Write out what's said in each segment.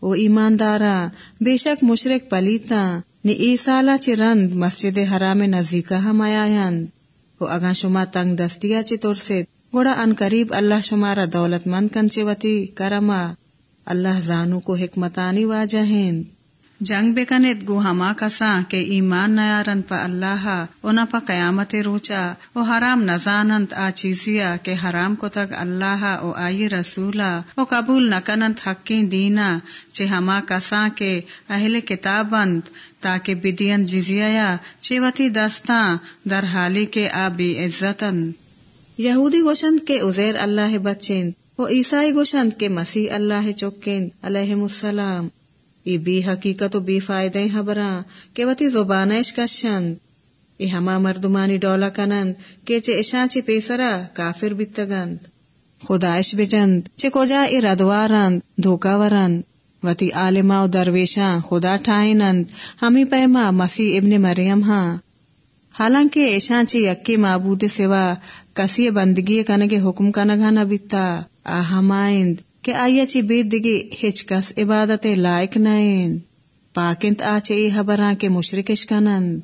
او ایماندارا، بے شک مشرق پلیتا نی ای سالا چی رند مسجد حرام نزدیکا ہم آیاند او اگا شما تنگ دستیا چی ترسید۔ گوڑا ان قریب اللہ شمارا دولت مند کنچے وتی کرما۔ اللہ زانو کو حکمتانی واجہین جنگ بے کنت گو ہما کساں کے ایمان نیارن پا اللہ اونا پا قیامت روچا۔ او حرام نزانند آ چیزیا کے حرام کو تک اللہ او آئی رسولا۔ او قبول نکنند حقی دینا۔ چے ہما کساں کے اہل کتابند تاکہ بدین جزیا چے وتی دستاں در حالی کے آ عزتن۔ یہودی گوشند کے ازیر اللہ بچین۔ وہ عیسائی گوشند کے مسیح اللہ چوکین علیہ السلام۔ ای بی حقیقت و بی فائدہ خبراں کہ وتی زبانش کشند۔ ای ہما مردمانی ڈولا کنند، کہ چے اشاں چے پیسرا کافر بیتگند۔ خدایش بجند، چے کجا ای ردوارند دھوکا ورند۔ وتی عالما و درویشاں خدا ٹھائنند ہمی پیما مسیح ابن مریم ہاں۔ حالانکہ ایشاں چی یکی معبود سوا کسی بندگی کنگے حکم کنگا نہ بیتا۔ آہمائند کہ آیا چی بید دگی ہچ کس عبادت لائق نائن پاکنت آچے ای حبران کے مشرکش کنند۔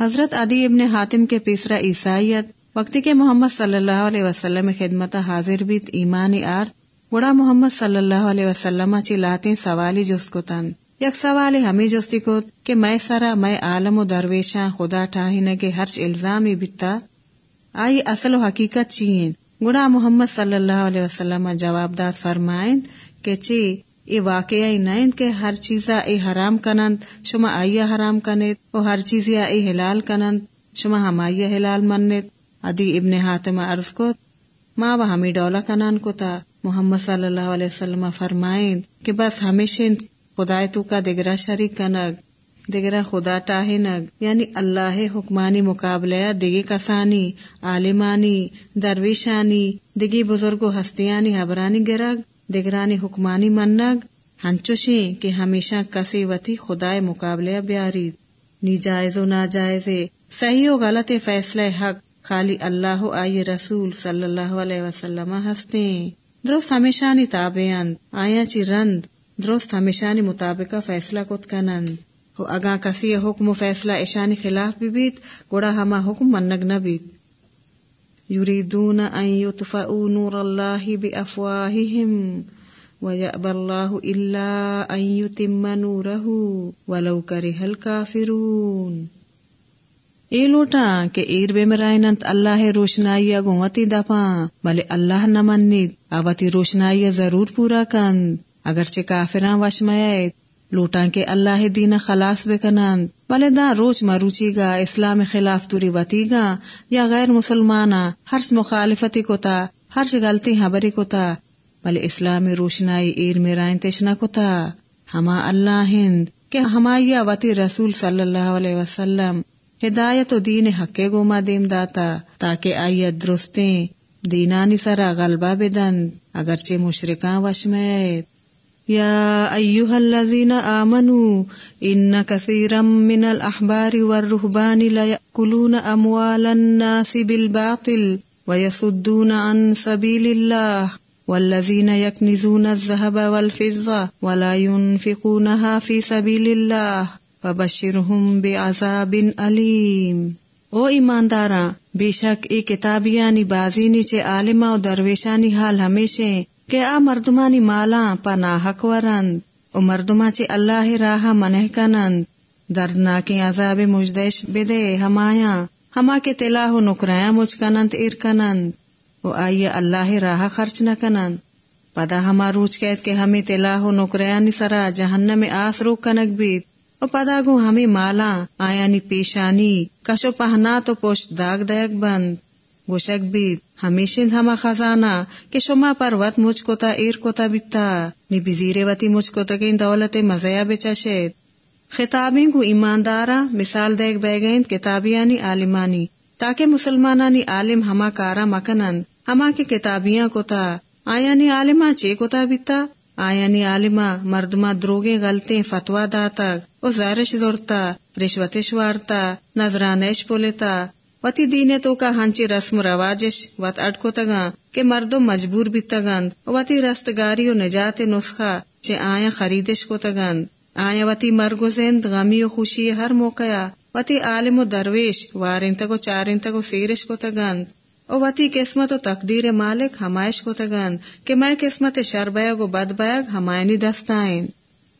حضرت عدی ابن حاتم کے پیسرا عیسائیت، وقتی کے محمد صلی اللہ علیہ وسلم خدمت حاضر بیت ایمانی آرت گڑا محمد صلی اللہ علیہ وسلم چی لاتیں سوالی جس کو تن یک سوالی ہمیں جستی کو کہ میں سرا میں عالم و درویشاں خدا ٹاہی کے ہرچ الزامی بیتا آئی اصل و حقیقت چین گڑا محمد صلی اللہ علیہ وسلم جواب داد فرمائیں کہ چی، ای واقعی نائن کے ہر چیزا ای حرام کنند، شما آئیا حرام کنید و ہر چیزی ای حلال کنند، شما ہم آئیا حلال منید۔ ادی ابن حاتم عرض کو ما و ہمیں ڈولا کنان کو تا محمد صلی اللہ علیہ وسلم فرمائیں کہ بس ہمیشہ خدا تو کا دگرا شریک کنگ۔ دگرا خدا ٹاہنگ یعنی اللہ حکمانی مقابلہ دگی کسانی، عالمانی، درویشانی دگی بزرگ ہستیانی، حبرانی گرگ دگرانی حکمانی منگ ہنچوشی کہ ہمیشہ کسی وتی خدا مقابلہ بیاری۔ نی جائز و ناجائز، صحیح و غلط فیصلہ حق، خالی اللہ آئی رسول صلی اللہ علیہ وسلم ہستے درست ہمیشہ نی تابعند آیا چی رند، درست ہمیشہ مطابق فیصلہ کت کنند۔ اگا کسی حکم و فیصلہ ایشانی خلاف بھی بیت، گوڑا ہما حکم منگ نہ بیت۔ یریدون ان یطفئوا نور اللہ بافواہہم ویأبى الله الا ان يتم نوره ولو كره الكافرون اے لوٹا، کہ ایر بے مرائنت اللہ روشنائی گوتی دپا، بلے اللہ نہ منید۔ آواتی روشنائی ضرور پورا کند۔ اگرچہ کافران وشمائیت لوٹا کے اللہ دین خلاص بے کنند بلے دا روچ مروچی گا، اسلام خلاف توری وتی گا، یا غیر مسلمانا ہرچ مخالفتی کو تا ہرچ غلطی حبری کو تا بلے اسلام روشنائی ایر میرائن تشنا کو تا ہما اللہ ہند کہ ہمایا وتی رسول صلی اللہ علیہ وسلم ہدایت و دین حق گوما دیم داتا، تاکہ آئیت درستیں، دینانی سرا غلبہ بدند اگرچہ مشرکاں وشمیت يا أيها الذين آمنوا إن كثيرا من الأحبار والرهبان ليأكلون أموال الناس بالباطل ويصدون عن سبيل الله والذين يكنزون الذهب والفضة ولا ينفقونها في سبيل الله فبشرهم بعذاب أليم او ایمانداراں بے شک ای کتابیانی بازی نیچے عالمہ و درویشانی حال ہمیشہ کہ آ مردمانی مالا پنا حق ورند، او مردما چی اللہ راہ منہ کنند۔ دردناکی عذاب مجدش بدے ہمایا ہما کے تلاہ و نکرایا مجھ کنند، ایر کنند۔ او آئیے اللہ راہ خرچ نہ کنند۔ پدا ہما روچ کہت کہ ہمیں تلاہ و نکرایا نی سرا جہنم آس رو کنک بیت۔ او پدا گو ہمیں مالا آیا نی پیشانی، کشو پہنا تو پوش داغ دیک بند۔ گوشک بیت ہمیشہ ہما خزانہ کہ شما پر وط مجھ کو تا ایر کو تا بیتا، نی بزیر وتی مجھ کو تکین دولت مزیا بچا شید۔ خطابیں کو ایماندارا مثال دیکھ بے گئیں کتابیانی عالمانی، تاکہ مسلمانانی عالم ہما کارا مکنند ہما کے کتابیاں کو تا آیا نی عالمہ چے کو تا بیتا؟ آیا نی عالمہ مردما دروگے غلطیں فتوا داتا، او زارش زورتا، رشوتش وارتا نظرانش پولیتا وتی دینے تو کا ہنچی رسم رواجش وت اٹکو تگا کہ مردو مجبور بھی تگند وتی رستگاری و نجات نسخہ چے آیا خریدش کو تگند آیا وتی مرگ زند غمی و خوشی ہر موقع وتی عالم و درویش وارن تگو چارن تگو سیرش کو تگند او وتی قسمت و تقدیر مالک ہمائش کو تگند کہ میں قسمت شر بیگ و بد بیگ ہمائنی دستائیں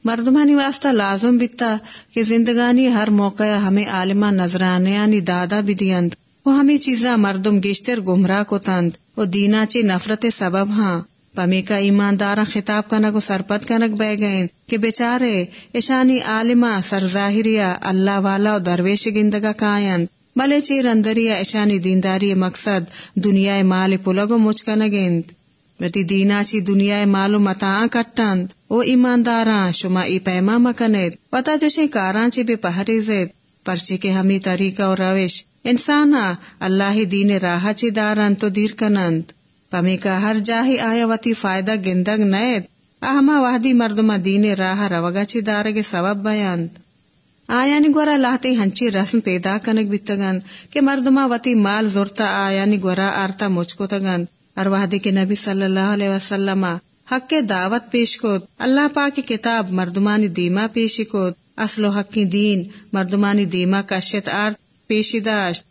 مردمانی واسطہ لازم بیتا کہ زندگانی ہر موقع ہمیں عالمہ نظرانے یعنی دادا بھی دیند وہ ہمیں چیزاں مردم گیشتر گمراہ کو تند وہ دینا چی نفرت سبب ہاں۔ پمی کا ایماندار خطاب کنک و سرپت کنک بہ گئیں کہ بیچارے اشانی عالمہ سرظاہریا اللہ والا و درویش گندگا کائن۔ بلے چی رندریا اشانی دینداری مقصد دنیا مال پلگو مچ کنگند وتی دینا چی دنیا مال و متا کٹند۔ او ایمانداراں، شما ای پیما مکنید پتا جشے کاراں چی بے پہری زید۔ پرچے کے ہمی طریقہ اور روش۔ انسانا، اللہ دین راہ چی دارن تو دیر کنند۔ پمی کا ہر جاہی آیا وتی فائدہ گندگ نیت اہما وحدی مردمہ دین راہ روگا چی دارگ سبب بیاند آیا نی گورا لاہتی ہنچی رسم پیدا کنگ بیتگند۔ کہ مردمہ وتی مال زورتا آیا نی گورا آرتا مجھ تگند اور وحدی کے نبی صلی اللہ علیہ وسلم حق کے دعوت پیش کود۔ اللہ پاک کی کتاب مردمانی دیما پیشی کود۔ اصل و حق کی دین مردمانی دیما کا شت پیشی داشت۔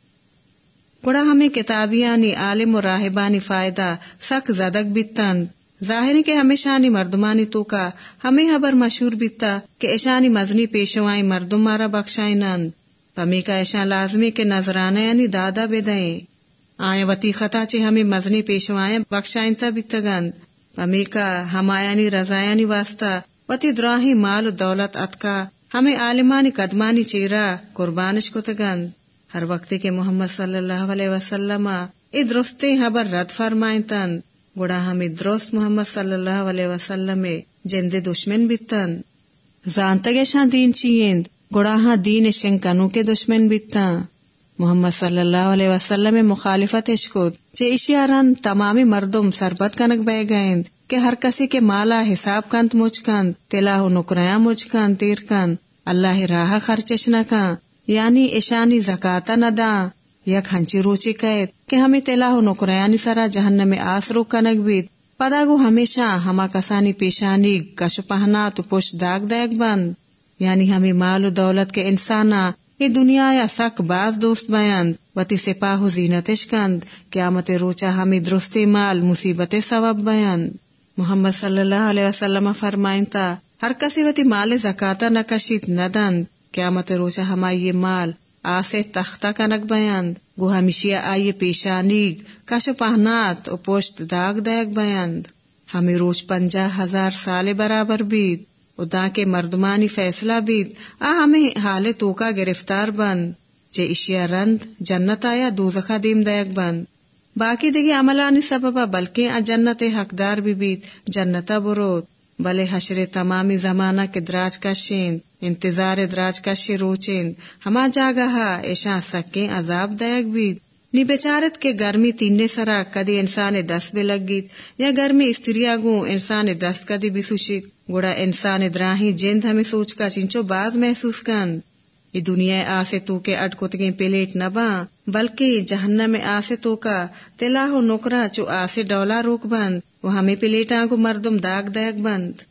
گڑا ہمیں کتابیانی، عالم و راہبانی فائدہ سک زدک بیتن۔ ظاہری کے ہمیشانی مردمانی تو کا ہمیں حبر مشہور بیتا کہ ایشانی مزنی پیشوائیں مردم مارا بخشائیں نند پمی کا ایشان لازمی کے نظرانے یعنی دادا بے دیں آئے وتی خطا چی ہمیں مزنی پیشوائیں بخشائیں تا بیتگند پمی کا ہمایانی رضایانی واسطہ، وتی دراہی مال و دولت اتکا۔ ہمیں عالمانی قدمانی چیرا قربانش کو تگند ہر وقت کے محمد صلی اللہ علیہ وسلم ای درستے حبر رد فرمائیں تن۔ گڑا ہمیں درست محمد صلی اللہ علیہ وسلم جند دشمن بیتن۔ زانتگے دین چیند گڑا ہاں دین شنکنو کے دشمن بیتن۔ محمد صلی اللہ علیہ وسلم مخالفت اشکود چے اشیاران تمامی مردم سربت کنک بے گئند، کہ ہر کسی کے مالا حساب کنت مجھ کند، تلاہ نکریاں مجھ کند، تیر کند، اللہ راہ خرچش نہ کن یعنی ایشانی زکاتا ندا یک ہنچی روچی قید، کہ ہمیں تلا ہو نکریانی سرا جہنم میں آسرو کنک بیت پدا گو ہمیشہ ہما کسانی پیشانی کش پہنا تو پوش داغ دیکھ بند۔ یعنی ہمیں مال و دولت کے انسانا یہ دنیا یا سک باز دوست بیند وتی سپاہ زینتش کند قیامت روچا ہمیں درست مال، مصیبت سبب بیند محمد صلی اللہ علیہ وسلم فرمائن تا، ہر کسی وتی مال زکاتا نکشیت ندند قیامت روچا ہمائی یہ مال آسے تختہ کنک بیند گو ہمیشیا آئیے پیشانی، کش پہنات و پوشت داغ دیگ بیند ہمیں روچ پنجا ہزار سال برابر بیت۔ او دا کے مردمانی فیصلہ بیت آ، ہمیں حال تو کا گرفتار بند جے اشیا رند، جنت آیا دوزخہ دیم دیگ بند باقی دیگی عملانی سببا بلکہ جنت حقدار بھی بیت جنتا بروت بلے حشر تمامی زمانہ کے دراج کا شین، انتظار دراج کا روچین ہما جاگا ایشا سکیں عذاب دائک بھی نی بیچارت کے گرمی تین سرا کدی انسان دست بے لگ گیت، یا گرمی استریا گو انسان دست کدی بھی سوشیت گوڑا انسان دراہی جند ہمیں سوچ کا چنچو باز محسوس کن یہ دنیا آسے تو کے اٹکتگیں پلیٹ نہ با بلکہ جہنم میں آسے تو کا تلا ہو نوکرا چو آسے ڈولا روک بند، وہ ہمیں پلیٹاں کو مردم داغ دیگ بند۔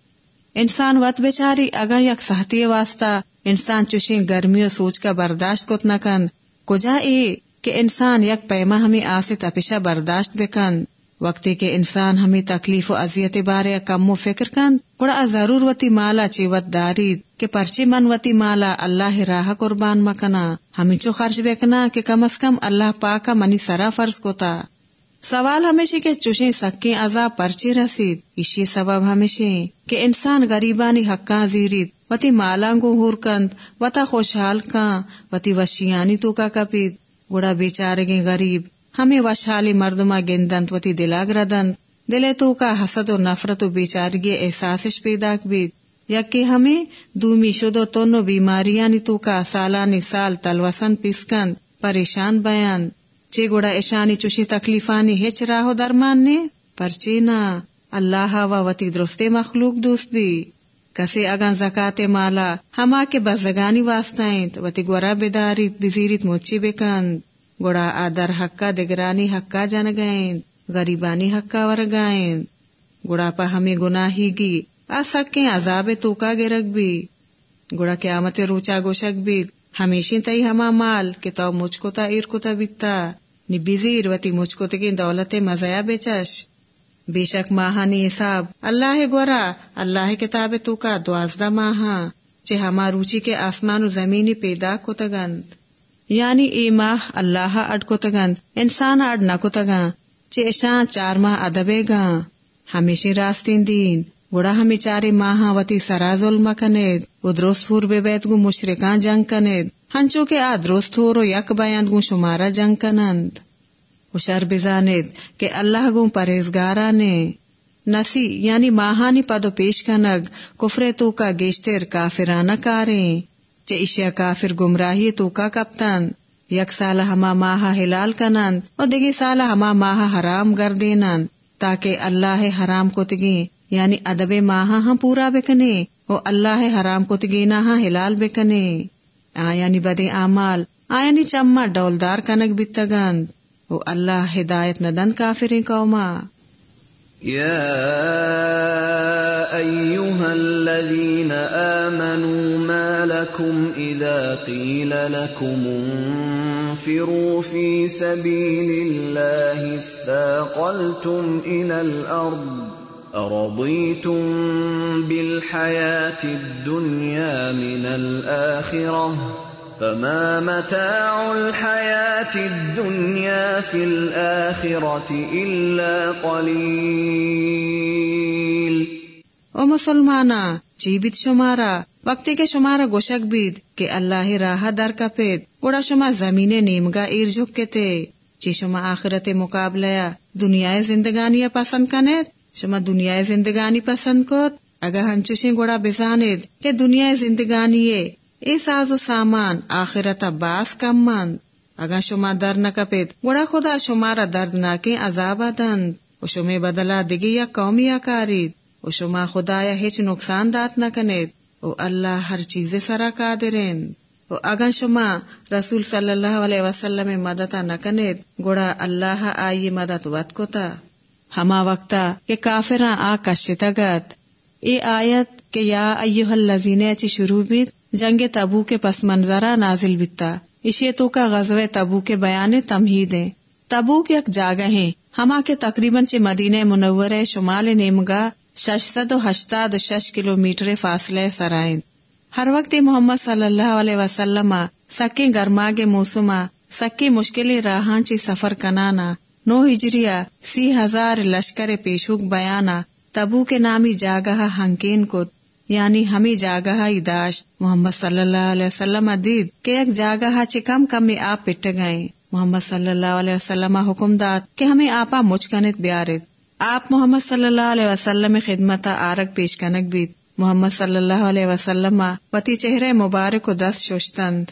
انسان وط بیچاری اگا یک سہتی واسطہ، انسان چوشیں گرمی و سوچ کا برداشت کت نہ کن کجا اے کہ انسان یک پیما ہمیں آسے تپشا برداشت بکن وقتی کے انسان ہمیں تکلیف و اذیت بارے کم و فکر کن بڑا ضرور وتی مالا چیوت دارید کہ پرچی من وتی مالا اللہ راہ قربان مکنا۔ ہمیں چو خرچ بکنا کہ کم از کم اللہ پاکا منی سرا فرض کوتا۔ سوال ہمیشہ کے چوشیں سکیں عذاب پرچی رسید۔ اسی سبب ہمیشہ کہ انسان غریبانی حقاں زیرید۔ وتی مالانگو ہور کند، وتا خوشحال کان وتی وشیانی تو کا کپید۔ گڑا بیچارگیں غریب، ہمیں وشحالی مردما گندنت وتی دلاگ ردند دلے تو کا حسد و نفرت و بیچارگی احساسش پیدا بید یا کہ ہمیں دومی شدو تونو بیماریانی تو کا سالانی سال تلوسن پسکند پریشان بیان۔ چی گوڑا ایشانی چوشی تکلیفانی ہچ راہو درمان نے؟ پرچی نا، اللہ و وتی درستے مخلوق دوست بھی۔ کسی اگان زکات مالا، ہما کے بزگانی واسطائیں وتی گورا بیداری بزیریت موچی بکند گوڑا آدر حقا، دگرانی حقا جن گئیں غریبانی حقا ور گائیں گوڑا پا ہمیں گناہی گی، آ سکیں عذاب تو کا گرگ بھی۔ گڑا قیامت روچا گوشک بھی، ہمیشہ تئی ہما مال، کہ تو مجھ کو تا ایر کو تا بیتا نی بیزیر وتی مجھ کو تگین دولت مزایا بیچش بے شک ماہانی حساب اللہ گورا اللہ کتاب تو کا دوازدہ ماہا، چے ہما روچی کے آسمان و زمینی پیدا کو تگند۔ یعنی ای ماہ اللہ اڈ کو تگند، انسان اڈ نہ کو تگا چے چار ماہ ادبے گا ہمیشہ راستین دین گڑا ہمیں چارے ماہا وتی سرا ظلم کنید۔ و درست ہور بے بیت گو مشرکان جنگ کنید۔ ہنچو کے آ درست یک بیان گو شمارا جنگ کنند۔ ہوشر بزاند کہ اللہ گو پرہیزگارا نے نسی یعنی ماہانی پدو پیش کنگ، کفرے تو کا گیشتر کافرانہ کاریں، چے اشیا کافر گمراہی تو کا کپتن، یک سال ہما ماہا ہلال کنند اور دگی سال ہما ماہا حرام گردینند، تاکہ اللہ حرام کو تگی یعنی ادب ماہا ہاں پورا بکنے، او اللہ حرام کو تگینا ہاں ہلال بکنے۔ آیانی بدے آمال آیانی چما ڈولدار کنک بتگند۔ أو اللہ ہدایت ندن کافرین قوما يا أيها الذين آمنوا ما لكم إذا قيل لكم انفروا في سبيل الله اثاقلتم إلى الأرض أرضيتم بالحياة الدنيا من الآخرة فما متاع الحياة الدنيا في الآخرة إلا قليل۔ او مسلمانا چی شمارا، وقتی کے شمارا گوشک بید کہ اللہ راہ در کپید، گوڑا شما زمین نیمگا ایر جھکتے چی شما آخرت مقابلہ دنیا زندگانی پسند کنید، شما دنیا زندگانی پسند کت اگا ہنچوشیں گوڑا بزاند کہ دنیا زندگانی اے ساز و سامان، آخرت باس کم مند. اگا شما در نکپید گوڑا خدا شمارا درد ناکیں عذاب دند. و شما بدلا دگی یا قومی کارید. و شما خدا یا ہچ نقصان دات نکنید و اللہ ہر چیز سرا قادرین. و اگا شما رسول صلی اللہ علیہ وسلم مدتا نکنید گوڑا اللہ آئی مدد ود کو تا ہما وقتا کہ کافراں آ کشتا گت. اے آیت کہ یا ایوہ اللذین اچھی شروع بیت جنگ تبو کے پس منظرہ نازل بیتا۔ اشی تو کا غزو تبو کے بیان تمہید ہیں تبو کے ایک جاگہ ہیں۔ ہما کے تقریباً چی مدینہ منور شمال نیمگا شش سد و ہشتاد شش کلو میٹر فاصلے سرائن ہر وقت محمد صلی اللہ علیہ وسلم سکی گرما کے موسما سکی مشکل راہاں چی سفر کنانا۔ نو ہجریہ، سی ہزار لشکر پیشوک بیانا۔ تبو کے نامی جاگہ ہنکین کو یعنی ہمیں جاگہ داشت محمد صلی اللہ علیہ وسلم دید کہ ایک جاگہ چکم کم میں آپ پٹ گئے محمد صلی اللہ علیہ وسلم حکم داد کہ ہمیں آپا مچکنت بیارت آپ محمد صلی اللہ علیہ وسلم خدمت آرگ پیش کنک بیت محمد صلی اللہ علیہ وسلم پتی چہرے مبارک و دست شوشتند۔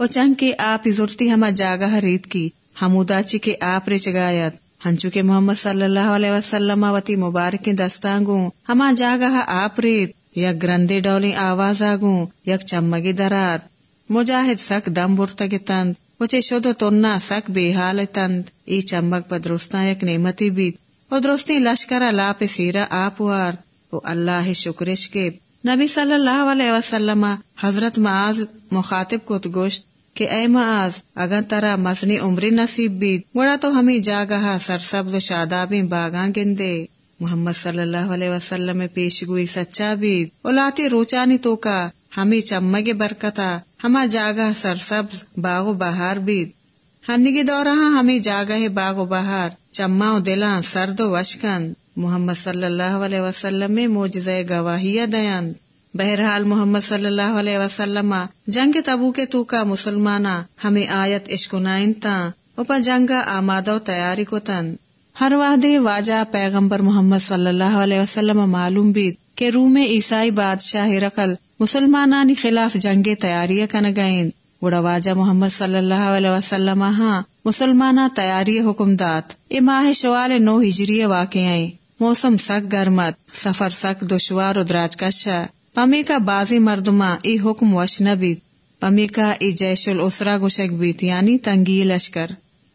و چنگ کی آپ عزرتی ہما جاگہ ریت کی، ہمودا چی کے آپ رچ گایت۔ ہنچو کے محمد صلی اللہ علیہ وسلم وتی مبارک دستانگوں ہما جاگہ آپ ریت یک گرندے ڈولی آواز آگوں یک چمگی درات مجاہد سک دم برتگ تند وچے شدو تننا سک بے حال تند ای چمک پا درستان یک نعمتی بیت و درستی لشکر لا پہ سیرا آپ وارد و اللہ شکرش کے نبی صلی اللہ علیہ وسلم حضرت معاذ مخاطب کو گوشت کہ اے معاذ، اگر ترا مسنی عمری نصیب بید گوڑا تو ہمیں جاگہا سرسبز و شادابی باغاں گندے۔ محمد صلی اللہ علیہ وسلم پیش گوئی سچا بید۔ اولاتی روچانی تو کا، ہمیں چمگ برکتا، ہما جاگہ سرسبز باغ و بہار بید۔ ہنگی دورہ ہمیں جاگہ باغ و بہار چما و دلاں سرد و وشکن۔ محمد صلی اللہ علیہ وسلم میں موجزہ گواہیہ دیان بہرحال محمد صلی اللہ علیہ وسلم، جنگ تبو کے تو کا مسلمانا ہمیں آیت عشق نائن تا اوپا جنگا آمادہ و تیاری کو تن۔ ہر وعدے واجہ پیغمبر محمد صلی اللہ علیہ وسلم معلوم بید کہ روم عیسائی بادشاہ رقل مسلمانانی خلاف جنگ تیاری کن گئیں گڑا واجہ محمد صلی اللہ علیہ وسلم ہاں مسلمانہ تیاری حکم دات۔ اے ماہ شوال نو ہجری واقع موسم سک گرمت، سفر سک دشوار و دراج کشا پمی کا بازی مردما ای حکم وش نبیت پمی کا ای جیش الاسرا گوشک بیت یعنی تنگی لشکر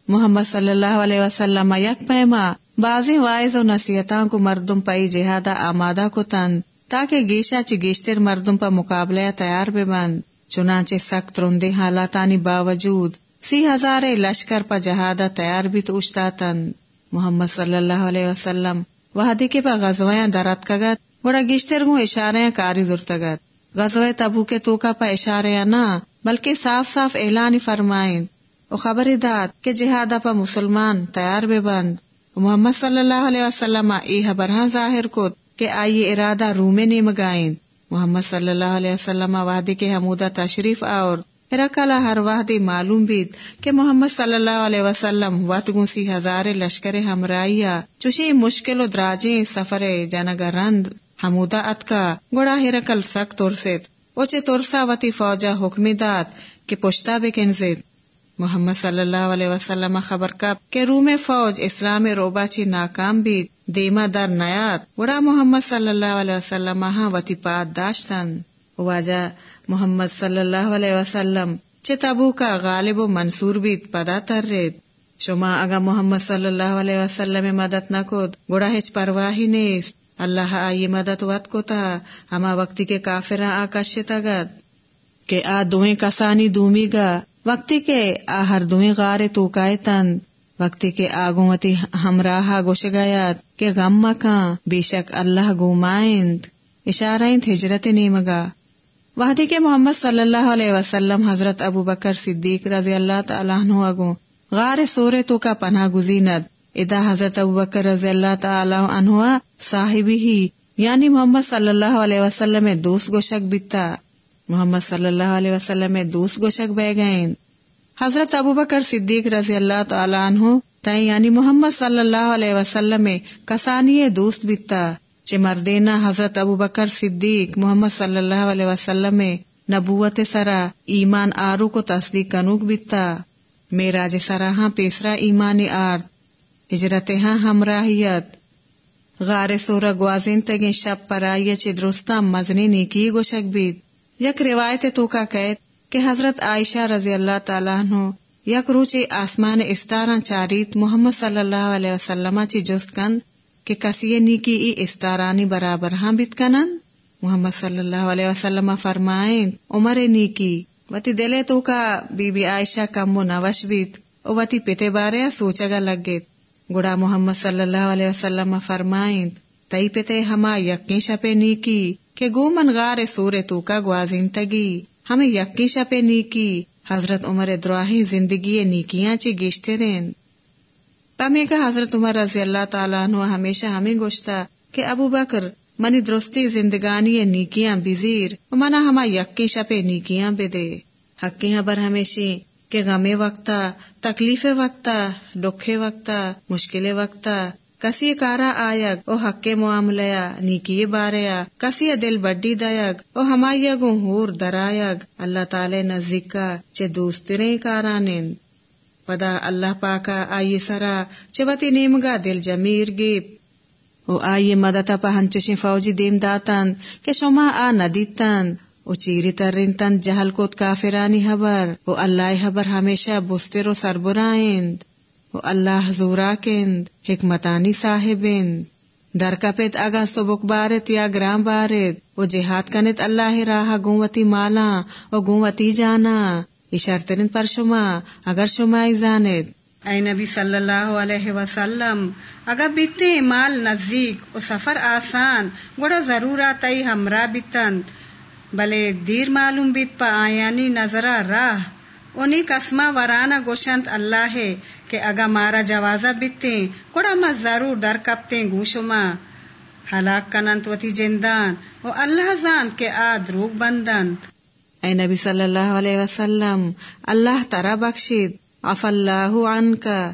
محمد صلی اللہ علیہ وسلم یک پیما بازی وائز و نصیحتاں کو مردم پئی جہادا آمادہ کو تن تاکہ گیشا چی گیشتر مردم پا مقابلہ تیار بے بند چنانچہ سخت رندے حالاتانی باوجود سی ہزار لشکر پا جہادہ تیار بھی تو اشتاتن محمد صلی اللہ علیہ وسلم وحدی کے پا غزویاں درت کگت گوڑا گیشتر گو اشارے کاری زرتگت غزوہ تبو کے توکا پا اشارے نہ بلکہ صاف صاف اعلان فرمائیں۔ او خبر داد کہ جہاد پا مسلمان تیار بے بند۔ محمد صلی اللہ علیہ وسلم ای حبرہاں ظاہر کو کہ آئیے ارادہ رومے نے مگائیں محمد صلی اللہ علیہ وسلم وحدی کے حمودہ تشریف اور رکلا ہر وحدی معلوم بیت کہ محمد صلی اللہ علیہ وسلم وط گوسی ہزار لشکر ہمراہیا چوشی مشکل و دراجیں سفر جنگ رند حمودہ اتکا گوڑا ہرکل سک ترست اوچے ترسا وتی فوجا حکمی دات کہ پشتا بے کنزید محمد صلی اللہ علیہ وسلم خبر کب کہ روم فوج اسلام روبا چی ناکام بھی دیما در نیات گوڑا محمد صلی اللہ علیہ وسلم ہاں وتی پاد داشتن واجہ محمد صلی اللہ علیہ وسلم چے تبو کا غالب و منصور بیت پدا تر رید شما اگا محمد صلی اللہ علیہ وسلم مدد نہ کود گوڑا ہچ پرواہی نیست اللہ آئی مدد وط کو تا، ہما وقتی کے کافران آکش تگد کہ آ دویں کسانی دومی گا، وقتی کے آ ہر دویں غار تو تند وقتی کے آگوتی ہمراہ گوش گیات کہ غم مکان بے شک اللہ گومائند۔ اشارائند ہجرت نیمگا وحدی کے محمد صلی اللہ علیہ وسلم حضرت ابو بکر صدیق رضی اللہ تعالیٰ عنہ اگو۔ غار سورے تو کا پناہ گزینت۔ ادا حضرت ابکر رضی اللہ تعالی عنہ صاحبی ہی یعنی محمد صلی اللہ علیہ وسلم دوست گوشک بیتا محمد صلی اللہ علیہ وسلم دوست گوشک بہ گئے۔ حضرت ابو بکر صدیق رضی اللہ تعالی عنہ، تائیں یعنی محمد صلی اللہ علیہ وسلم کسانی دوست بیتا چے مردینا حضرت ابو بکر صدیق محمد صلی اللہ علیہ وسلم نبوت سرا ایمان آرو کو تصدیق کنوک بیتا میرا سرا ہاں پیسرا ایمان آرد۔ ہجرت ہاں ہمراہیت۔ غار سورا گوازین تگیں شب پر آئیے چی درستا مزنی نیکی گوشک بید۔ یک روایت تو کا قید کہ حضرت عائشہ رضی اللہ تعالیٰ عنہ یک روچی آسمان استاران چاریت محمد صلی اللہ علیہ وسلم چی جست کند کہ کسی نیکی ای استارانی برابر ہاں بیت کنند؟ محمد صلی اللہ علیہ وسلم فرمائیں عمر نیکی، وتی دلے تو کا بی بی عائشہ کم و نوش بیت وتی پتے بارے سوچگا لگ گیت گڑا محمد صلی اللہ علیہ وسلم فرمائند، تئی پتے ہما یقین شپے نیکی کہ گو من غار تو کا گوازین تگی۔ ہمیں یقین شپے نیکی، حضرت عمر دراہی زندگی نیکیاں چی گیشتے رین پمی کا حضرت عمر رضی اللہ تعالیٰ عنہ ہمیشہ ہمیں گوشتا کہ ابو بکر منی درستی زندگانی نیکیاں بزیر منا ہما یقین شپے نیکیاں بے دے۔ حقیاں بر ہمیشی کہ غمے وقتا تکلیف وقتا ڈکھے وقتا مشکل وقتا، کسی کارا آیگ، او حق معاملیا، نیکی باریا، کسی دل بڈی دایگ او ہمائی گو ہور درایگ، اللہ تعالی نزدیکا، چے دوسترے کارانند پدا اللہ پاکا آئی سرا چوتی نیمگا دل جمیر گیب۔ او آئی مدتا پا فوجی دیم داتن کہ شما آ ندیتن او چیری ترین تن جہل کوت کافرانی حبر او اللہ حبر ہمیشہ بستر و سربرائند او اللہ زورا کند حکمتانی صاحبند۔ در کپت اگا سبک بارت یا گرام بارت او جہاد کنت اللہ راہ گوتی مالا او گوتی جانا۔ اشارترین پر شما، اگر شما زانت اے نبی صلی اللہ علیہ وسلم، اگر بیتے مال نزدیک او سفر آسان گوڑا ضرورات ہمراہ بیتند۔ بلے دیر معلوم بیت پا آیانی نظرہ راہ۔ انہیں کسما ورانا گوشنت اللہ ہے کہ اگا مارا جوازہ بیتے کڑا ما ضرور در کپتے گوشما۔ ہلاک کننت وتی جندان و اللہ زانت کے آ دروگ بندنت اے نبی صلی اللہ علیہ وسلم، اللہ ترا بخشید عف اللہ عنکا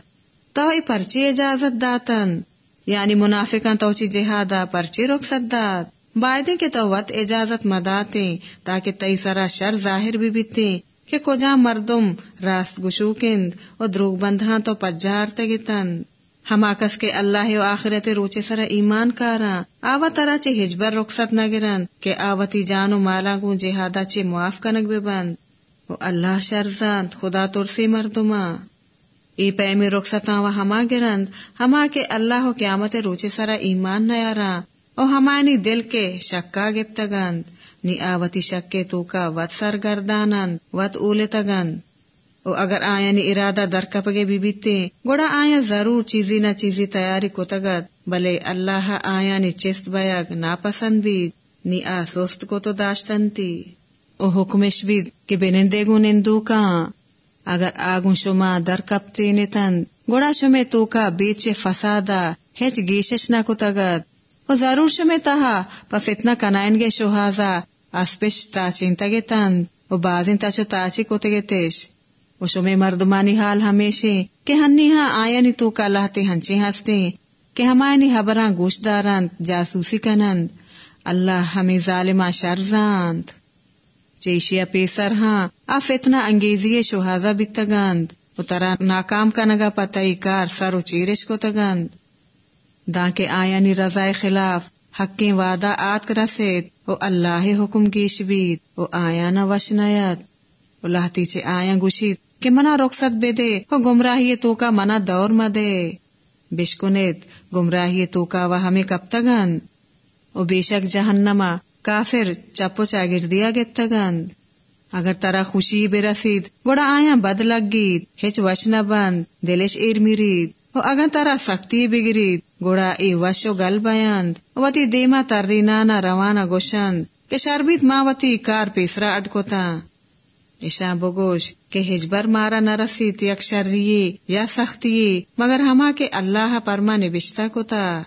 تو پرچی اجازت داتن۔ یعنی منافقان توچی جہادا، پرچی رخصت دات بائدے کے تو وط اجازت مداتے تاکہ تئی سرا شر ظاہر بھی بیتے کہ کجا مردم راست گشوکند و دروگ بندھاں تو پجار تگتن۔ ہما کس کے اللہ و آخرت روچے سرا ایمان کارا۔ آوا ترا چے ہجبر رخصت نگرن کہ آوتی جانو مالا گو جہادا چے معاف کنگ بے بند۔ و اللہ شرزاند خدا ترسی مردما ای پیمی رخصتاں و ہما گرند، ہما کے اللہ و قیامت روچے سرا ایمان نیارا او ہمانی دل کے شکا گپتگند نی آوتی شکے تو کا وط سرگردانند وط اولتگند او اگر آیا نی ارادہ درکپگے بھی بیتے گوڑا آیا ضرور چیزی نہ چیزی تیاری کو تگت بلے اللہ آیا نی چست بیگ ناپسند بھی نی آ سوست کو تو داشتنتی۔ او حکمش بید کہ بنندے گو نندو کہاں اگر آگوں شما در کپتے نتن گوڑا شمے تو کا بیچے فسادا، ہیچ گیشش نہ کو تگت ضرور شمے تہا، پا فتنہ کنائن گے شوہازا اسپش تاچین تگے تن و بازین تاچو تاچی کو تگے تیش۔ و شمے مردمانی حال ہمیشے، کہ ہنی ہاں آیا تو کا لہتے ہنچے ہستے، کہ ہمائنی حبراں گوش دارند، جاسوسی کنند۔ اللہ ہمیں ظالمہ شرزاند چیشیا پیسر ہاں آ فتنہ انگیزی شوہازا بیتگند و ترا ناکام کنگا پتائی کار سر و چیرش کو تگند دا کے آیا نی رضا خلاف حق وعدہ آت رسید او اللہ حکم گیش بید او آیا نہ وشنیت او لہتی چے آیا گوشید، کہ منا رخصت بے دے او گمراہی تو کا منا دور مدے بشکنیت گمراہی تو کا وہ ہمیں کب تگند او بے شک جہنما کافر چپو چاگر دیا گتگند اگر ترا خوشی بے رسید، گوڑا آیا بد لگ گید۔ ہچ وش نہ بند، دلش ایر میرید۔ او اگر ترا سختی بگرید گوڑا ای وشو گل بیند وتی دیما تری نانا روانہ گوشند، کہ شربیت ما وتی کار پیسرا اٹکوتا۔ ایشا بگوش کہ ہجبر مارا نہ رسید یک شرری یا سختی مگر ہما کے اللہ پرما نبشتہ کو تا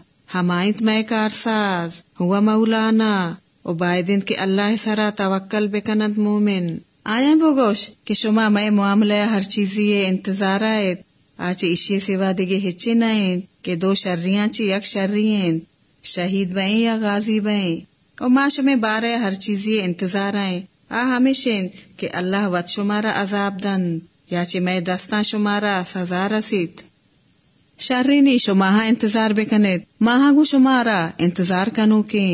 میں کار ساز، ہوا مولانا او بائدن کے اللہ سرا توکل بکنند مومن۔ آیا بگوش کہ شما میں معاملہ ہر چیزی انتظار آئے آج اشی سوا دیگے ہچے نائیں کہ دو شرریاں چی یک شرری شہید بائیں یا غازی بائیں اور ماں شمیں بارے ہر چیزی انتظار آئیں آ ہمیشہ کہ اللہ وط شمارا عذاب دن یا چی میں دستان شمارا سزا رسید شرری نی شما انتظار بکنید ماہ گو شمارا انتظار کنو کے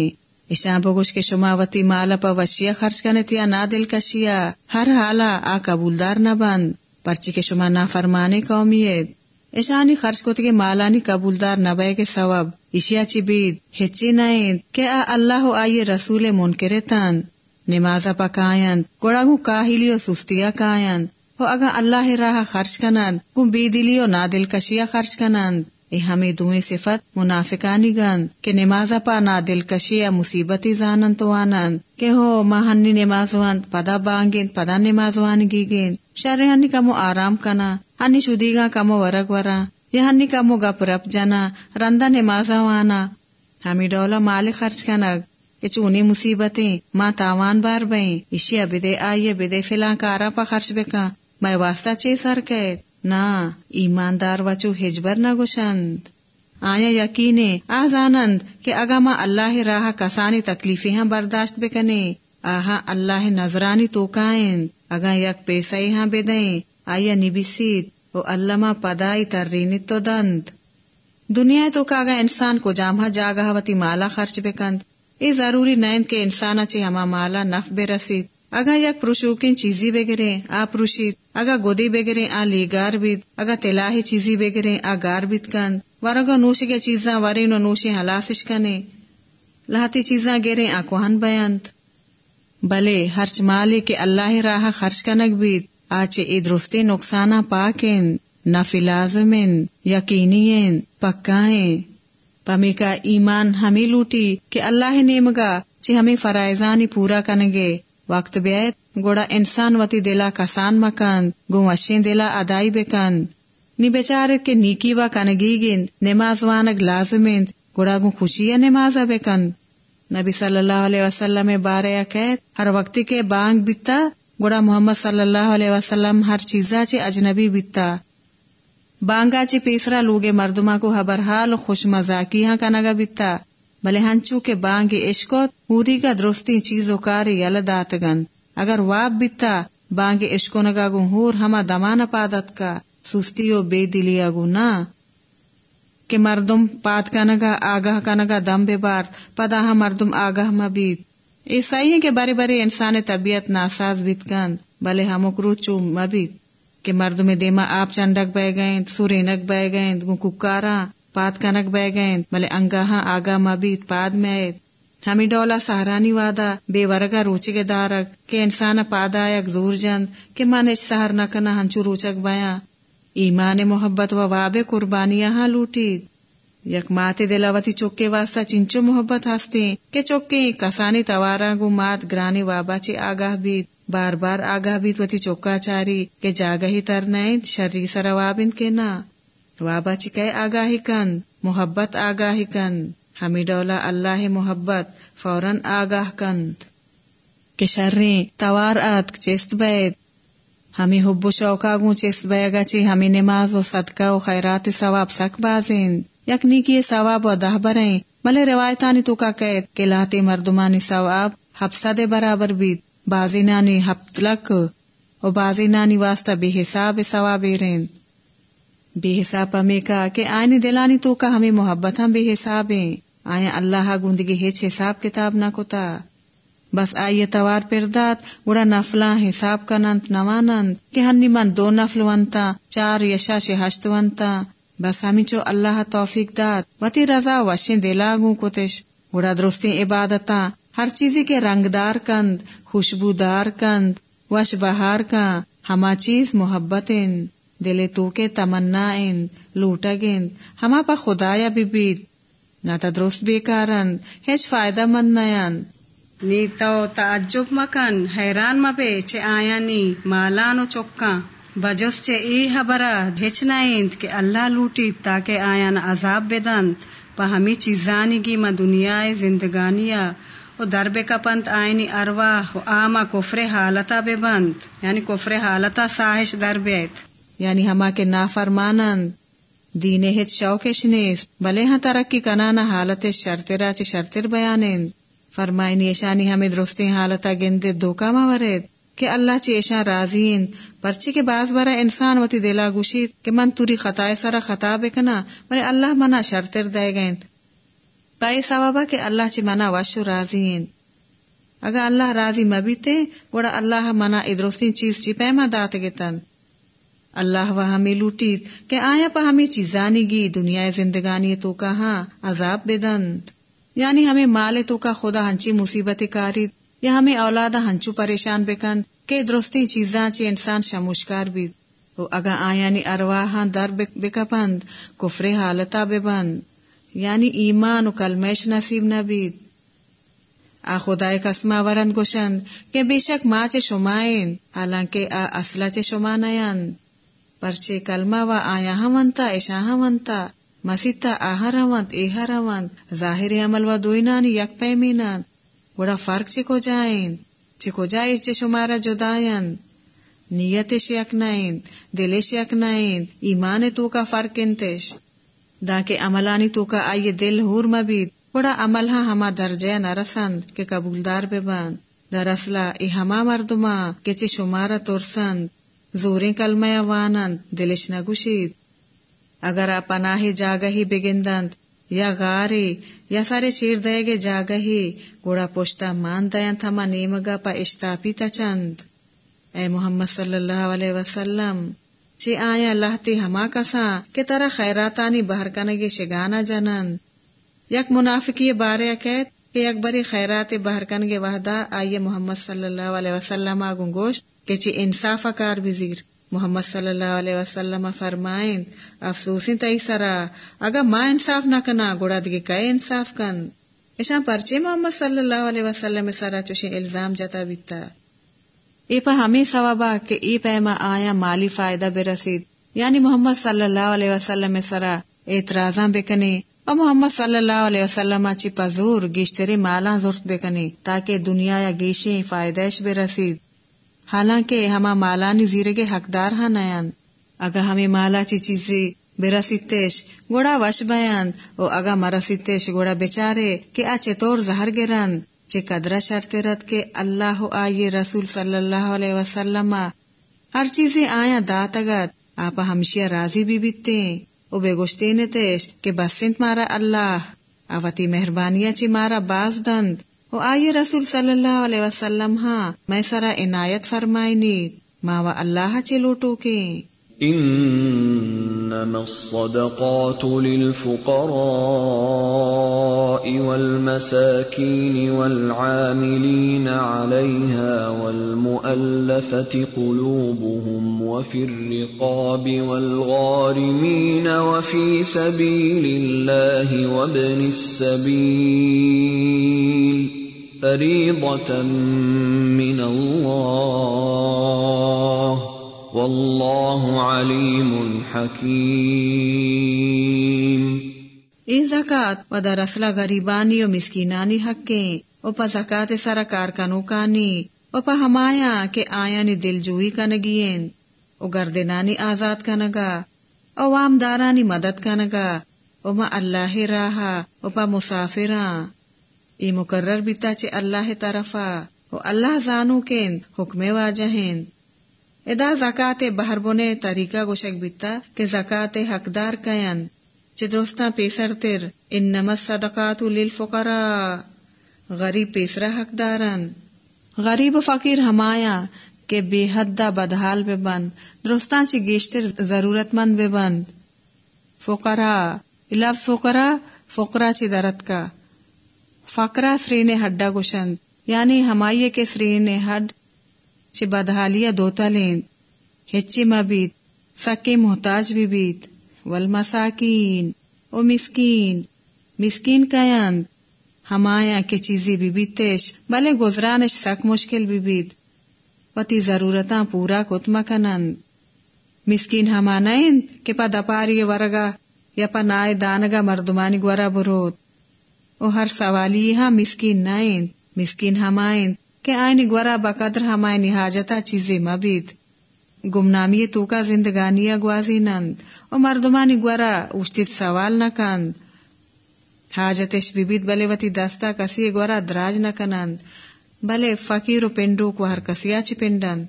ایشاں بگوش کے شما وتی مالا پا وشیا خرچ کنت یا نا دل کشیا ہر حالا آ قبولدار نہ بند پرچی کے شما نا فرمانے قومیت ایشانی خرچ کو تک مالانی قبولدار نہ کے ثواب۔ ایشیا چی بید۔ ہچی نائند کہ آ اللہ آئیے رسول منکرے تن نمازا پکائن گوڑا گو کاہلی و سستیا کائن ہو اگا اللہ راہ خرچ کنند گو بیدلی و نادل کشیا خرچ کنند اے ہمیں دوئیں صفت، منافقانی گند، کہ نماز پا نا دل کشی یا مصیبتی زانن تو آنند، کہ ہو ماہنی نماز وند پدا بانگین، پدا نماز وانگی گین شر ہنی کمو آرام کنا، ہنی شدی گا کمو ورگ ورا، یا ہنی کمو گپ رپ جنا رندا نماز وانا۔ ہمیں ڈولا مال خرچ کنگ کہ چونی مصیبتیں ماں تاوان بار بئیں، اشیا بدے آئیے بدے فلاں کارا پا خرچ بکا، میں واسطہ چے سر کہت نا، ایماندار وچو ہجبر نہ گوشند۔ آیا یقین آزانند کہ اگا ما اللہ راہ کسانی تکلیفیں ہاں برداشت بکنے۔ آہا، اللہ نظرانی تو کائن۔ اگا یک پیسہ ہاں بے دیں آیا نبیسید، او اللہ ما پدائی ترینی تو دند۔ دنیا تو کاگا انسان کو جامہ ہاں جاگا وتی مالا خرچ بکند۔ اے ضروری نیند کے انسان اچھی ہما مالا نف بے رسید اگا یک پروشوکین چیزی بگرے، آ پروشید اگا گودی بگرے، آ لی گار بیت اگا تلاہی چیزی بگرے، آ گار بیت کند ورگا نوشی کے چیزاں ورے نو نوشی حلاسش کنے۔ لہتی چیزاں گرے، آ کوہن بیانت بلے، ہرچ مالے کے اللہ راہ خرچ کنک بیت آچے اے درستی نقصانہ پاکین، نفی لازمین، یقینین، پکائیں۔ پمی کا ایمان ہمیں لوٹی کہ اللہ نیمگا چی ہمیں فرائضانی پورا کنگے۔ وقت بیت گوڑا انسان وتی دلا کسان مکند گو اشین دلا ادائی بکند نی بیچارے کے نیکی و کنگی گند نماز وانگ لازمند گوڑا گو خوشی نماز بکند نبی صلی اللہ علیہ وسلم بارے قید ہر وقتی کے بانگ بیتا، گوڑا محمد صلی اللہ علیہ وسلم ہر چیزا چے اجنبی بیتا۔ بانگا چی پیسرا لوگے مردما کو حبر حال خوش مزاقی ہاں کنگا بیتا۔ بلے ہنچو کے بانگ عشقت پوری کا درستی چیز و کار یل داتگن اگر واب بیتا، بانگ عشقو نگا گو ہور ہما دمان پادت کا۔ سستی و بے دلی اگو نا۔ کہ مردم پاد کا نگا، آگاہ کا نگا دم بے بار پدا ہا مردم آگاہ مبید اے صحیح ہے کہ بڑے بڑے انسان طبیعت ناساز بیت کن بلے ہم اکرو چو مبید کہ مردم دیما آپ چنڈک بہ گئیں سورینک بہ گئیں گو ککارا پاد کنک بہ گئیں بلے انگاہاں آگا مبیت پاد میں ہمیں ڈولا سہرانی وادا بے ورگا روچے کے دارک۔ کہ انسان پادا یک زور جند، کہ من سہر نہ کنا ہنچو روچک بیاں۔ ایمان محبت و واب قربانی ہاں لوٹی یک مات دلاوتی چوکے واسطہ چنچو محبت ہستے کہ چوکے کسانی توارا گو مات گرانی وابا چی آگاہ بیت بار بار آگاہ بیت وتی چوکا چاری، کہ جاگہ ہی تر نیند شری سر وابند کے نا وابا چی کئے آگاہی کند محبت آگاہی کند ہمی ڈولا اللہ محبت، فوراً آگاہ کند کہ شریں توار آت چست بیت ہمیں حب و شوقا گو چست بیگا چی ہمیں نماز و صدقہ و خیرات ثواب سک بازین۔ یک نیکی ثواب و دہ بریں۔ ملے روایتانی تو کا قید کہ لاتے مردمانی ثواب حبسہ دے برابر بیت بازی نانی ہفت لک و بازی نانی واسطہ بے حساب ثواب رین بے حساب پمی کا کہ آئینی دلانی تو کا ہمیں محبت ہم بے حساب ہیں۔ آئیں اللہ گندگی ہیچ حساب کتاب نہ کتا۔ بس آئیے توار پردات گڑا نفلا حساب کننت نوانند۔ کہ ہنی من دو نفل ونتا، چار یشا ہشت ونتا۔ بس ہمی چو اللہ توفیق دات وتی رضا وشیں دلاگوں کتش۔ گڑا درستی عبادتا ہر چیزی کے رنگدار کند خوشبودار کند، وش بہار کا ہما چیز محبت دل تو کے تمنا ان لوٹا گند ہما پا خدایا بھی بیت نہ درست بیکارند ہیچ فائدہ مند نیند نی تو تعجب مکن، حیران مبے چے آیا نی، مالان و چکاں۔ بجس چے ای حبرا ہچ نائند کہ اللہ لوٹی تاکہ آیا آیان عذاب بدند پا ہمی چیزانی گی ما دنیا زندگانیا و دربے کپنت آئینی ارواح و آما کفر حالتا بے بند۔ یعنی کفر حالتا ساہش دربیت یعنی ہما کے نافرمانند دینے ہچ شوکش نیس بلے ہاں ترقی کنانا حالت شرطرا چ شرطر بیانند۔ فرمائنی نیشانی ہمیں درستی حالتا گندے دھوکا ورد کہ اللہ چی ایشان راضین پرچی کے بعض برا انسان وتی دلا گوشید، کہ من توری خطائے سارا خطا بکنا، مرے اللہ منا شرطر دے گئیں پائے سوابا کہ اللہ چی منا وشو راضین اگر اللہ راضی مبیتے، گوڑا اللہ منا ادرستی چیز چی پیما دات گتن اللہ وہ ہمیں لوٹید کہ آیا پا ہمیں چیزانی گی، دنیا زندگانی تو کہاں، عذاب بدند یعنی ہمیں مال تو کا خدا ہنچی مصیبت کاری، یا ہمیں اولادا ہنچو پریشان بکن کہ درستی چیزاں چی انسان شموشکار بھی تو اگا آیانی ارواہاں در بکپند، کفر حالتا ببند یعنی ایمان و کلمیش نصیب نبید۔ آ خدای کسما ورند گوشند کہ بے شک ماں چے شمائن حالانکہ آ اصلا چے شما نیند پرچے کلمہ و آیا ہمنتا ایشا ہمنتا مسیتا آہا روانت ایہا روانت ظاہر عمل و دوینانی یک پیمینان گوڑا فرق چکو جائیں چکو جائیں چے شمارا جدائیں نیتش یک نائیں دلش یک نائیں ایمان تو کا فرق انتش دا کہ عملانی تو کا آئیے دل ہور مبید بڑا عمل ہاں ہما درجہ نرسند کہ قبولدار بے بند در اصلہ ای ہما مردما کہ چے شمارا ترسند زوریں کلمہ وانند دلش نگوشید اگر پناہ جاگہی بگندند، یا غاری یا سارے چیر دے گے جاگہی، گوڑا پوشتا مان دیاں تھما نیمگا پا اشتاپی تا چند۔ اے محمد صلی اللہ علیہ وسلم چی آیا لہتی ہما کسا کہ ترا خیراتانی بہر کنگی شگانا جنند۔ یک منافقی بارے اکیت کہ یک بری خیرات بہر کنگی وحدہ آئیے محمد صلی اللہ علیہ وسلم آگوں گوشت۔ کہ چی انصاف کار بزیر محمد صلی اللہ علیہ وسلم فرمائیں افسوسی تئی سرا اگر ماں انصاف نہ کنا، گوڑا دگی کئے انصاف کن۔ ایشان پرچے محمد صلی اللہ علیہ وسلم سرا چوشی الزام جتا بیتا۔ ای پا ہمیں ثوابا کہ ای پیما آیا مالی فائدہ برسید یعنی محمد صلی اللہ علیہ وسلم سرا اعتراضاں بکنی اور محمد صلی اللہ علیہ وسلم چی پزور گیشتری مالاں زورت بکنی تاکہ دنیا یا گیشیں فائدہش برسید حالانکہ ہما مالانی زیرے کے حقدار ہاں نیان اگا ہمیں مالا چی چیزی برا سیتیش گوڑا وش بیان او اگا مرا سیتیش گوڑا بیچارے کہ آ چطور زہر گرند چے قدرہ شرط رد کے اللہ آئیے رسول صلی اللہ علیہ وسلم۔ ہر چیزیں آیا دات اگت آپا ہمشیا راضی بھی بیتے۔ او بے گوشتے نتیش کہ بسنت مارا اللہ۔ آواتی مہربانیاں چی مارا باز دند۔ و آئی رسول صلی اللہ علیہ وسلم ہاں میں سرا عنایت فرمائنی ماں و اللہ چے لوٹو کے؟ إنما الصدقات للفقراء والمساكين والعاملين عليها والمؤلفة قلوبهم وفي الرقاب والغارمين وفي سبيل الله وابن السبيل. فريضه من الله والله عليم حكيم ای زکات و در اصلا غریبانی و مسکینانی حقیں، و پا زکات سارا سر کارکنوکانی و پا ہمایا کہ آیانی دل جوئی کنگین، و گردنانی آزاد کنگا، و وام دارانی مدد کنگا، و ما اللہ راہا، و پا مسافران ای مقرر بیتا چے اللہ طرفا و اللہ زانو کین حکم واجہ واجہین ادا زکات بہر بنے طریقہ گوشک بیتا کہ زکات حقدار کین۔ چے چدرستا پیسر تر۔ انما صدقات للفقراء۔ غریب پیسرا حقدارن۔ غریب و فقیر ہمایا کہ بے حد بدحال بے بند درستان چی گیشتر ضرورت مند بے بند فقرا لفظ فقرا فقرا چی درت کا۔ فقرا سرین ہڈا گوشند یعنی ہمائیے کے سرین ہڈ چھ بدحالیا دوتا لین ہچی مبید سکے محتاج بھی بیت، والمساکین، او مسکین مسکین کایند ہمایا کے چیزی بھی بیتش بلے گزرانش سک مشکل بھی بیت، وتی ضرورتاں پورا کتما کنند۔ مسکین ہما نائند کہ پا دپاری ورگا یا پا نائے دانگا مردمانی گورا بروت۔ او ہر سوالی ہاں مسکین نائند مسکین ہمائند کہ آئینی گورا بقدر ہمائنی حاجتا چیزیں مبید۔ گمنامی تو کا زندگانی گوازی نند اور مردمانی گورا اشتید سوال نہ کند۔ حاجتش ببید بلے وتی دستا کسی گورا دراج نہ کنند، بلے فقیر و پنڈو کو ہر کسیا چی پنڈند۔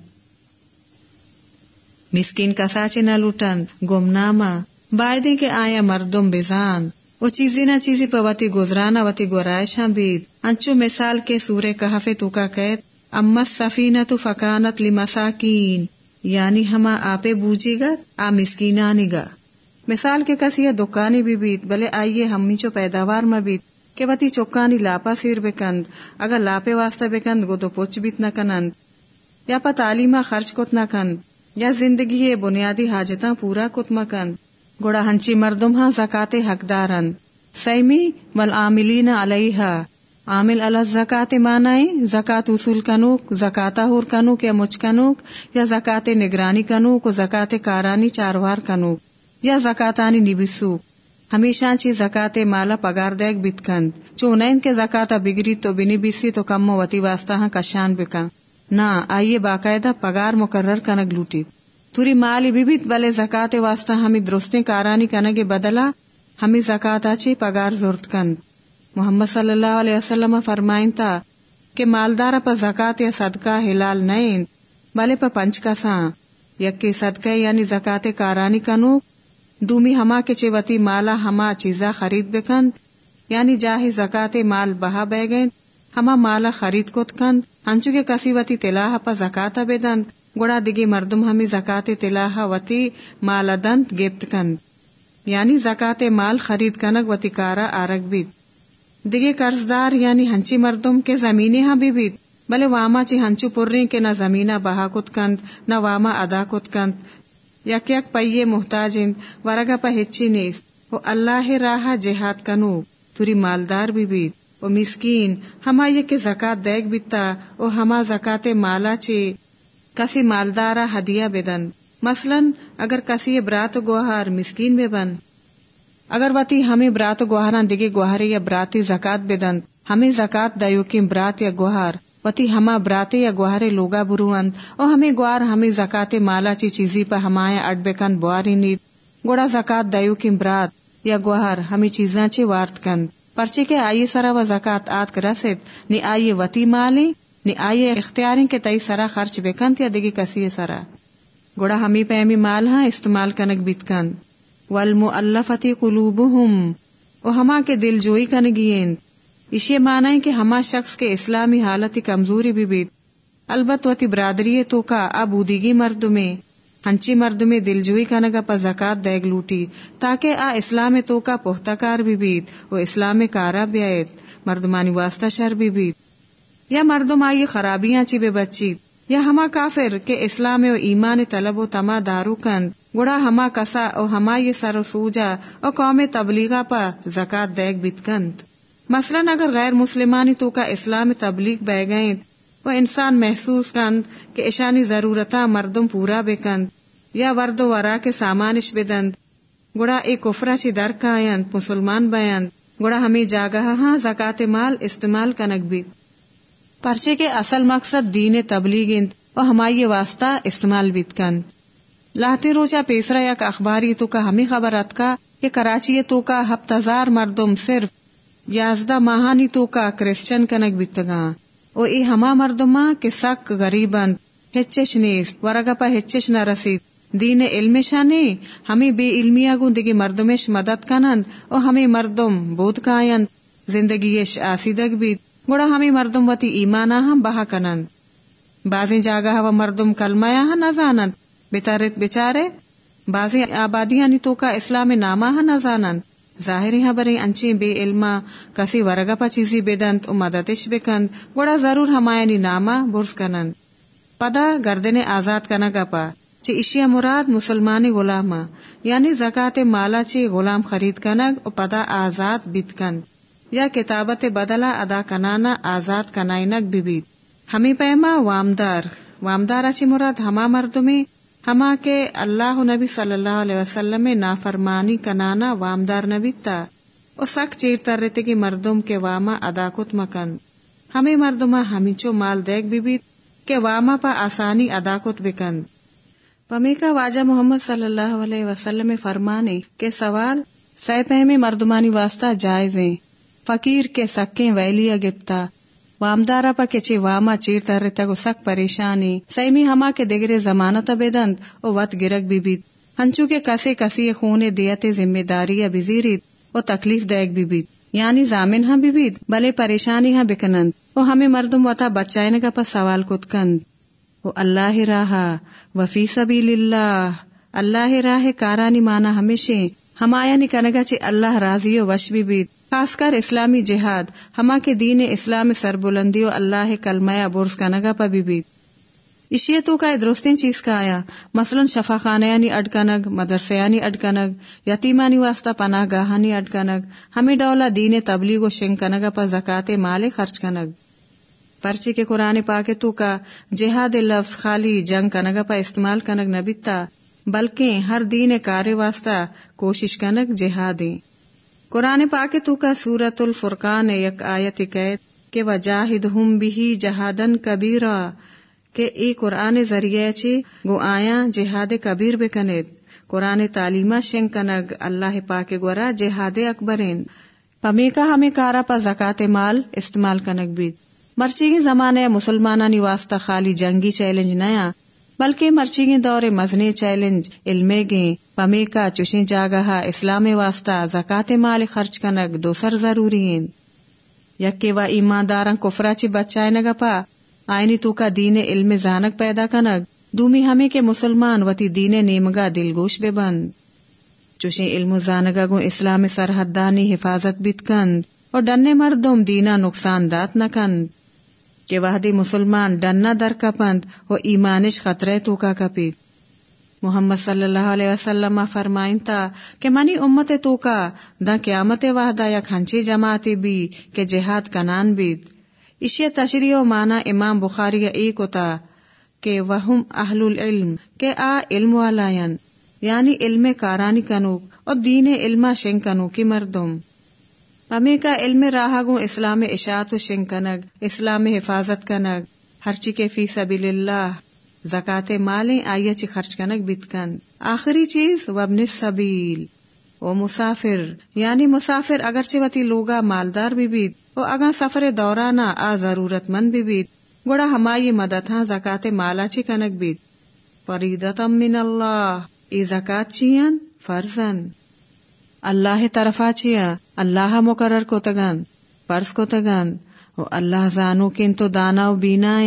مسکین کسا چی نہ لوٹند، گمناما، بائدیں کہ آیا مردم بزان وہ چیزی نہ چیزی پہ گزرانا وتی گورائشاں بید انچو مثال کے سورے کہفے تو کا قید امت سفینہ تو فکانت لمساکین یعنی ہما آپے بوجی گا، آ مسکینانی گا۔ مثال کے کسی یہ دکانی بھی بیت، بلے آئیے ہمی چو پیداوار میں بیت، کہ وتی چوکانی لاپا سیر بکند، اگر لاپے واسطہ بکند گو تو پوچھ بیت نہ کنند۔ یا پا تعلیمہ خرچ کت نہ کند، یا زندگی بنیادی حاجتاں پورا کت مکند۔ گوڑا ہنچی مردم ہاں زکات حقدارن۔ سیمی والعاملین علیہا۔ عامل اللہ زکات مانائی زکات اصول کنوک زکاتا ہور کنوک یا مچ کنوک، یا زکات نگرانی کنوک و زکات کارانی چاروار کنوک، یا زکاتانی نبسو ہمیشہ چی زکات مالا پگار دیکھ بتکند چونین کے زکاتا بگری تو بنی بیسی تو کم وتی واسطہ ہاں کشان بکا نہ آئیے باقاعدہ پگار مقرر کنگ لوٹی۔ پوری مالی بھی بلے زکات واسطہ ہمیں درستیں کارانی کنگے بدلا ہمیں زکات آچی پگار زورت کن۔ محمد صلی اللہ علیہ وسلم فرمائن تا کہ مالدار پا زکات یا صدقہ حلال نہیں بلے پا پنچ کا ساں یکی صدقہ یعنی زکات کارانی کنو، دومی ہما کے چوتی مالا ہما چیزا خرید بکند یعنی جاہی زکات مال بہا بہ گئند ہما مالا خرید کت کند، ہنچو کے کسی وتی تلاح پا زکاتا بدند۔ گوڑا دگی مردم ہمیں زکات تلاح وتی مال دنت گیپت کند۔ یعنی زکات مال خرید کنگ وتی کارا آرگ بیت دگی قرضدار یعنی ہنچی مردم کے زمینی ہاں بھی بیت بلے واما چی ہنچو پرری کے نہ زمینہ بہا کت کند، نہ واما ادا کت کند۔ یک یک پئیے محتاج ورگا پا ہچی نیس وہ اللہ راہ جہاد کنو، توری مالدار بھی بیت وہ مسکین ہما یہ کہ زکات دیکھ بیتا او ہما زکات مالا چی کسی مالدارا ہدیہ بدن مثلا اگر کسی برات گوہار مسکین بے بن۔ اگر وتی ہمیں برات گوہارا دگے گوہارے یا براتی زکات بدن ہمیں زکات دیو کی برات یا گوہار۔ وتی ہما براتے یا گوہارے لوگا بروند او ہمیں گوار، ہمیں زکات مالا چی چیزی پہ ہمائے اڈ بکن بواری نیت گوڑا زکات دیو کی برات یا گوہار ہمیں چیزاں چی وارت کن۔ پرچے کے آئیے سرا و زکات آت کرست نی آئیے وتی مالی نی آئیے اختیاری کے تئی سرا خرچ بکند یا دگی کسی سرا۔ گوڑا ہمی پیمی مال ہاں استعمال کنک بیتکن۔ والمؤلفتی قلوبہم و ہما کے دل جوئی کنگین اسی معنی کہ ہما شخص کے اسلامی حالتی کمزوری بھی بیت۔ البت وتی برادری تو کا ابودیگی مرد میں۔ ہنچی مردمی دلجوئی کنگا پا زکات دیگ لوٹی۔ تاکہ آ اسلام تو کا پہتا کار بھی بیت۔ و اسلام کارا بیائیت مردمانی واسطہ شر بھی بیت۔ یا مردم آئی خرابیاں چی بے بچیت یا ہما کافر کے اسلام و ایمان طلب و تما دارو کند گڑا ہما کسا او ہما یہ سر و سوجا او قوم تبلیغا پا زکات دیگ بیت کند۔ مثلا اگر غیر مسلمانی تو کا اسلام تبلیغ بہ گئیں، وہ انسان محسوس کند کہ اشانی ضرورتا مردم پورا بے کند، یا ورد و ورا کے سامانش بدند گڑا ایک کفرا چی در کا مسلمان بیند گڑا ہمیں جاگا ہاں زکات مال استعمال کنک بھی پرچے کے اصل مقصد دین تبلیغ و ہمائی واسطہ استعمال بیت کند لاہتی روچا پیسرا یک اخباری تو کا ہمیں خبرت کا کہ کراچی تو کا ہفتہ مردم صرف یازدہ ماہانی تو کا کرسچن کنک بیتگا او ای ہما مردما کے سک غریبند ہچش نیس ورگا پا ہچش نہ رسید۔ دین علم شانے ہمیں بے علمیا گو دگی مردمش مدد کنند، او ہمیں مردم بود کائند۔ زندگیش آسیدگ بیت۔ گوڑا ہمیں مردم وتی ایمانا ہم بہا کنند بازیں جاگا ہوا مردم کلمایا ہاں نزانند بتارت بچارے بازیں آبادیاں تو کا اسلام نامہ ہاں نزانند ظاہری خبریں انچی بے علما کسی ورگا پا چیزی بدنت و مددش بکند، گوڑا ضرور ہمایانی ناما برس کنند. پدا گردن آزاد کنگا پا، چی اشیا مراد مسلمانی غلاما یعنی زکاة مالا چی غلام خرید کنگ و پدا آزاد بیت کند. یا کتابت بدلا ادا کنانا آزاد کنائنگ ببید. ہمیں پیما وامدار. وامدار چی مراد ہما مردمی، ہما کے اللہ نبی صلی اللہ علیہ وسلم نافرمانی کنانا وامدار نبی تا. او سک چیر تر رہتے کی مردم کے واما ادا کت مکن. ہمیں مردما ہمیچو مال دیکھ بھی بیت کہ واما پا آسانی ادا کت بکند پمی کا واجہ محمد صلی اللہ علیہ وسلم فرمانے کے سوال، سہ پہمی مردمانی واسطہ جائزیں. فقیر کے سکیں ویلیا گپتا وامدارا پا کچی واما چیر تر تگو سک پریشانی سیمی ہما کے دگرے زمانت بیدند او وط گرگ بی بیت ہنچو کے کسی کسی خون دیت ذمہ داری بزیرید او تکلیف دیگ بی بیت یعنی زامن ہاں بی بیت بلے پریشانی ہاں بکنند او ہمیں مردم وطا بچائنے کا پس سوال کت کند او اللہ راہا وفی سبیل اللہ اللہ راہ کارانی مانا ہمیشہ ہمایا نکنگا چی اللہ راضی و وش بیت خاص کر اسلامی جہاد، ہما کے دین اسلام سر بلندی و اللہ کلمیا برس کا نگا پا بی تو کا درستین چیز کا آیا۔ مثلا شفا خانیانی اڈکنگ مدرسیانی اڈکنگ یتیمانی واسطہ پناہ گاہانی اڈکنگ ہمیں ڈولا دین تبلیغ و شنگ کنگا پا زکات مال خرچ کنگ پرچی کے قرآن پاک تو کا جہاد لفظ خالی جنگ کنگا پا استعمال کنگ نبیتا۔ بلکہ ہر دین کار واسطہ کوشش کنگ جہادیں۔ قرآن پاک تو کا سورت الفرقان یک آیت قید کہ وجاہد ہم بھی جہادن کبیرا، کہ ای قرآن ذریعے چی گو آیا جہاد کبیر بکنید۔ قرآن تعلیمہ شنگ کنگ اللہ پاک گورا جہاد اکبرین۔ پمی کا ہمیں کارا پا زکات مال استعمال کنگ بھی مرچی کی زمانے مسلمانانی واسطہ خالی جنگی چیلنج نیا۔ بلکہ مرچی دور مزنے چیلنج علم گے پمی کا چوشیں جاگہ اسلام واسطہ زکات مال خرچ کنگ، دوسر ضروری یک و ایماندارن کفرا چی بچائے نگا پا، آئینی تو کا دین علم زانک پیدا کنگ۔ دومی ہمیں کے مسلمان وتی دین نیمگا دل گوش بے بند۔ چوشیں علم زانگا گو اسلام سرحدانی حفاظت بیت کند۔ اور ڈنے مردم دینا نقصان دات نہ کند۔ کہ وحدی مسلمان ڈننا در کپند و ایمانش خطرے تو کا کپید۔ محمد صلی اللہ علیہ وسلم فرمائن تا کہ منی امت تو کا دا قیامت وحدہ یا کھنچی جماعتی بھی کہ جہاد کنان بید۔ اشی تشریح و مانا امام بخاری ایک ہوتا کہ وہم اہل العلم کہ آ علم والائن یعنی علم کارانی کنوک اور دین علم شنگ کنو کی مردم۔ امی کا علم راہ گو اسلام اشاعت و شنگ کنگ اسلام حفاظت کنگ ہرچی کے فی سبیل اللہ، زکات مالیں آئیے چی خرچ کنگ بیت کن۔ آخری چیز، وابن سبیل، او مسافر۔ یعنی مسافر اگرچہ وتی لوگا مالدار بھی بیت، او اگا سفر دورانا آ ضرورت مند بھی بیت۔ گوڑا ہمائی مدد ہاں زکات مالا چی کنگ بیت۔ فریدتا من اللہ، ای زکات چیئن فرزن اللہ طرفا چیا، اللہ مقرر کو تگن پرس کو تگن اللہ زانو کن تو دانا و بینا